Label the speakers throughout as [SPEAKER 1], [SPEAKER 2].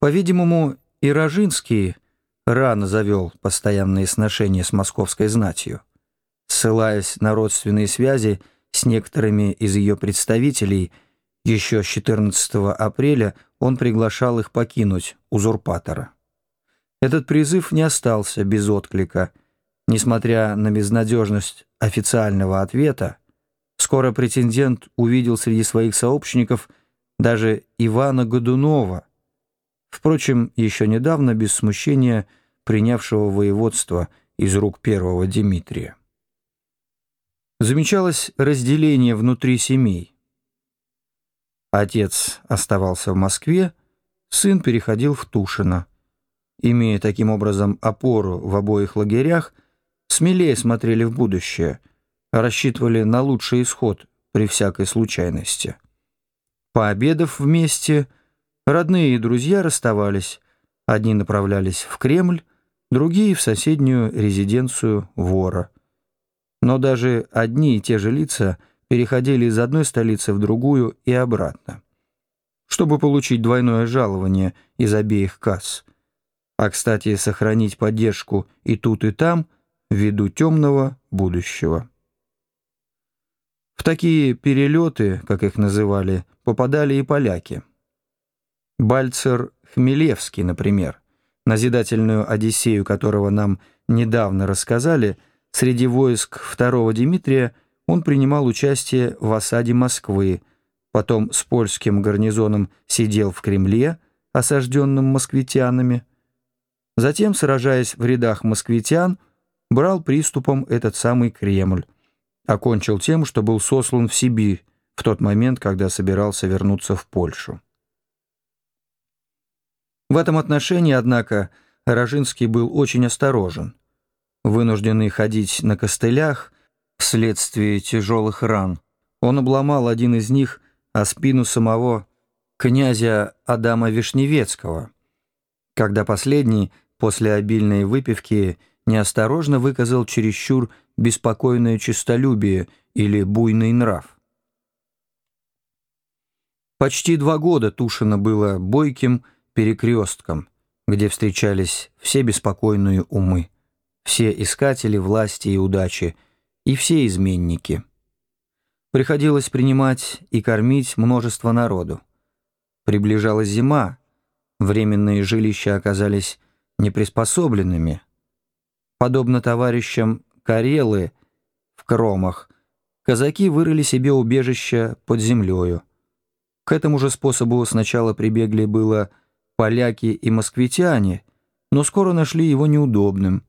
[SPEAKER 1] По-видимому, и Рожинский рано завел постоянные сношения с московской знатью. Ссылаясь на родственные связи с некоторыми из ее представителей, еще с 14 апреля он приглашал их покинуть узурпатора. Этот призыв не остался без отклика. Несмотря на безнадежность официального ответа, скоро претендент увидел среди своих сообщников даже Ивана Годунова, впрочем, еще недавно без смущения принявшего воеводство из рук первого Дмитрия. Замечалось разделение внутри семей. Отец оставался в Москве, сын переходил в Тушино. Имея таким образом опору в обоих лагерях, смелее смотрели в будущее, рассчитывали на лучший исход при всякой случайности. Пообедав вместе, родные и друзья расставались, одни направлялись в Кремль, другие — в соседнюю резиденцию вора. Но даже одни и те же лица переходили из одной столицы в другую и обратно, чтобы получить двойное жалование из обеих касс. А, кстати, сохранить поддержку и тут, и там ввиду темного будущего. В такие перелеты, как их называли, попадали и поляки. Бальцер Хмелевский, например, назидательную Одиссею которого нам недавно рассказали, среди войск второго Дмитрия он принимал участие в осаде Москвы, потом с польским гарнизоном сидел в Кремле, осажденном москвитянами, затем, сражаясь в рядах москвитян, брал приступом этот самый Кремль, окончил тем, что был сослан в Сибирь в тот момент, когда собирался вернуться в Польшу. В этом отношении, однако, Рожинский был очень осторожен. Вынужденный ходить на костылях вследствие тяжелых ран, он обломал один из них о спину самого князя Адама Вишневецкого, когда последний после обильной выпивки неосторожно выказал чересчур беспокойное честолюбие или буйный нрав. Почти два года Тушино было бойким, перекрестком, где встречались все беспокойные умы, все искатели власти и удачи и все изменники. Приходилось принимать и кормить множество народу. Приближалась зима, временные жилища оказались неприспособленными. Подобно товарищам Карелы в Кромах, казаки вырыли себе убежище под землею. К этому же способу сначала прибегли было поляки и москвитяне, но скоро нашли его неудобным.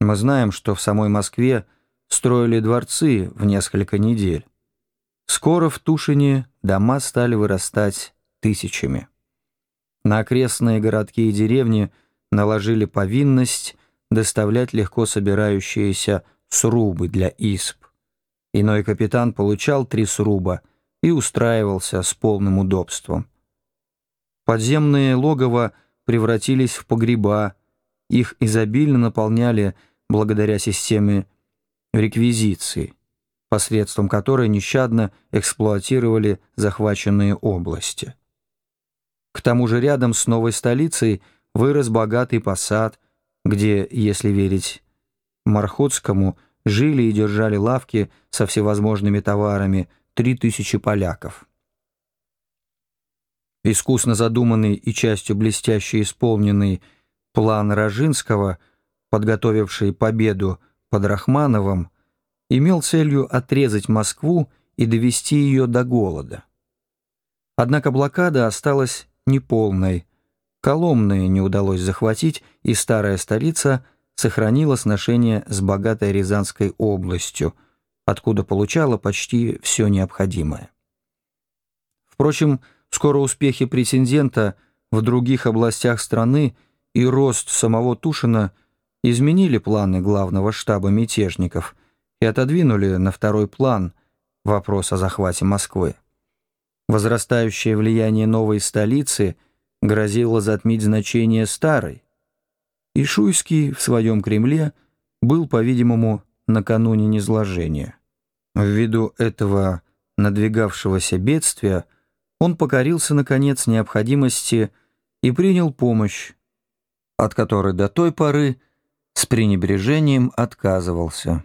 [SPEAKER 1] Мы знаем, что в самой Москве строили дворцы в несколько недель. Скоро в Тушине дома стали вырастать тысячами. На окрестные городки и деревни наложили повинность доставлять легко собирающиеся срубы для исп. Иной капитан получал три сруба и устраивался с полным удобством. Подземные логово превратились в погреба, их изобильно наполняли благодаря системе реквизиции, посредством которой нещадно эксплуатировали захваченные области. К тому же рядом с новой столицей вырос богатый посад, где, если верить Мархотскому, жили и держали лавки со всевозможными товарами три тысячи поляков. Искусно задуманный и частью блестяще исполненный план Рожинского, подготовивший победу под Рахмановым, имел целью отрезать Москву и довести ее до голода. Однако блокада осталась неполной, Коломны не удалось захватить, и старая столица сохранила сношение с богатой Рязанской областью, откуда получала почти все необходимое. Впрочем, Скоро успехи претендента в других областях страны и рост самого Тушина изменили планы главного штаба мятежников и отодвинули на второй план вопрос о захвате Москвы. Возрастающее влияние новой столицы грозило затмить значение старой. И Шуйский в своем Кремле был, по-видимому, накануне низложения. Ввиду этого надвигавшегося бедствия – он покорился, наконец, необходимости и принял помощь, от которой до той поры с пренебрежением отказывался.